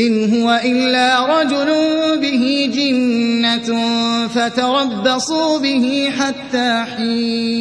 إِنْ هُوَ إِلَّا رَجُلٌ بِهِ جِنَّةٌ فَتَرَبَّصُوا بِهِ حَتَّىٰ حِينٍ